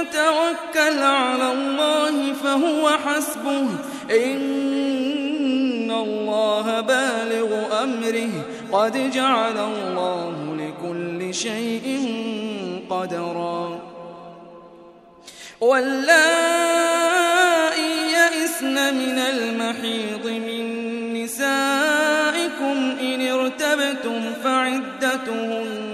يتوكل على الله فهو حسبه. إن الله بالغ أمره. قد جعل الله لكل شيء قدرا. واللائي يئسن من المحيض من نسائكم إن ارتبتم فعدتهن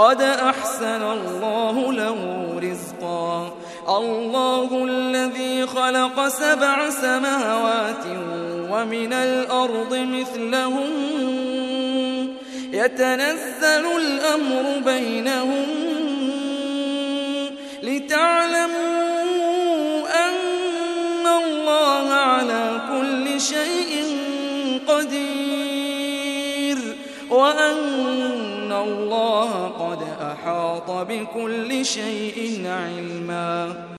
قد أحسن الله له رزقا. الله الذي خلق سبع سماوات ومن الأرض مثلهم. يتنزل الأمر بينهم لتعلموا أن الله على كل شيء قدير. الله قد أحاط بكل شيء علما